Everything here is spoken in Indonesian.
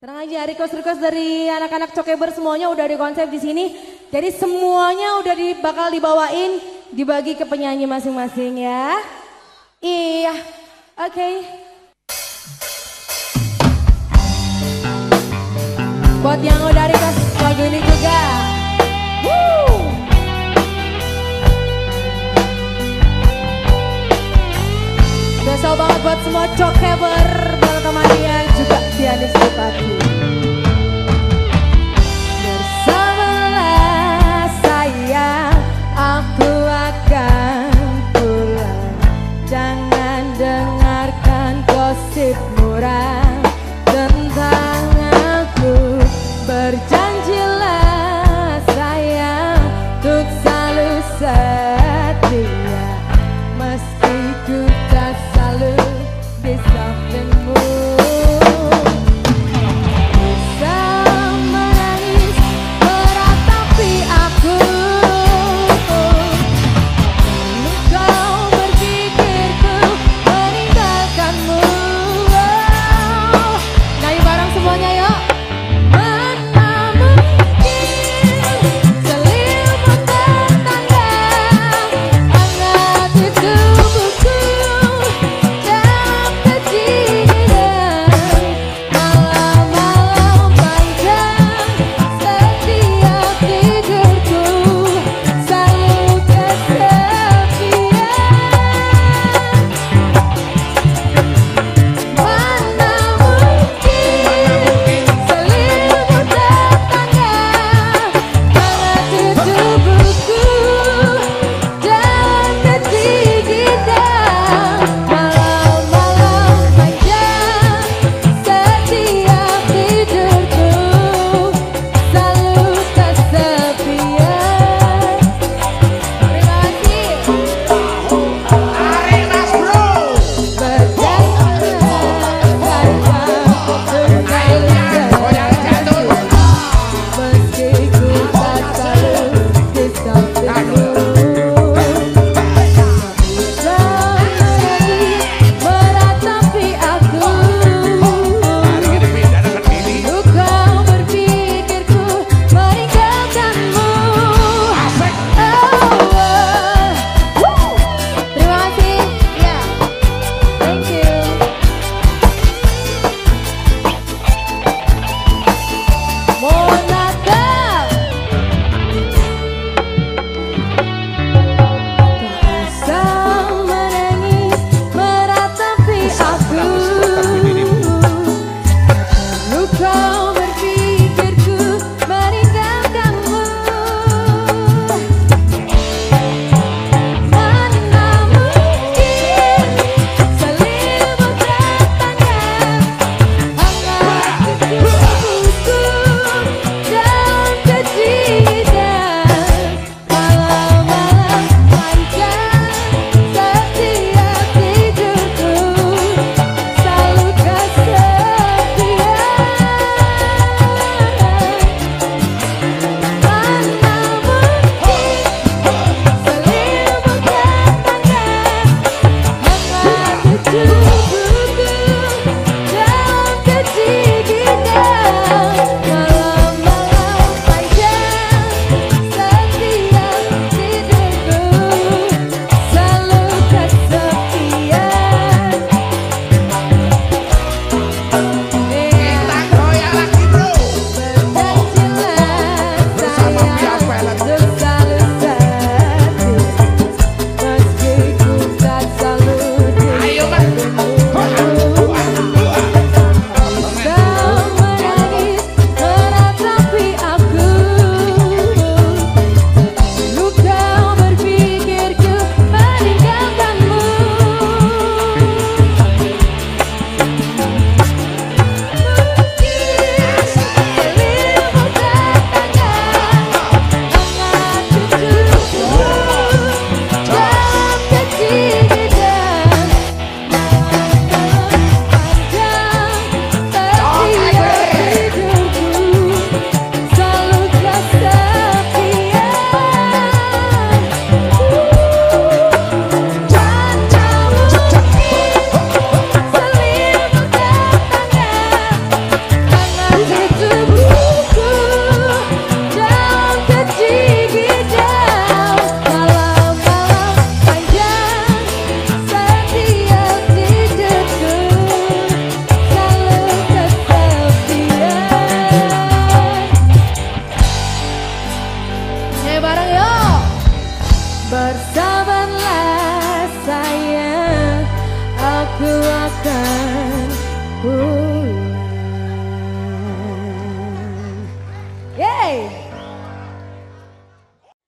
Tenang aja, request-request dari anak-anak Cokeber semuanya udah di konsep di sini. Jadi semuanya udah di, bakal dibawain, dibagi ke penyanyi masing-masing ya. Iya, oke. Okay. Buat yang udah request lagu ini juga. Woo! Banget buat semua Cokeber, juga Dianis you.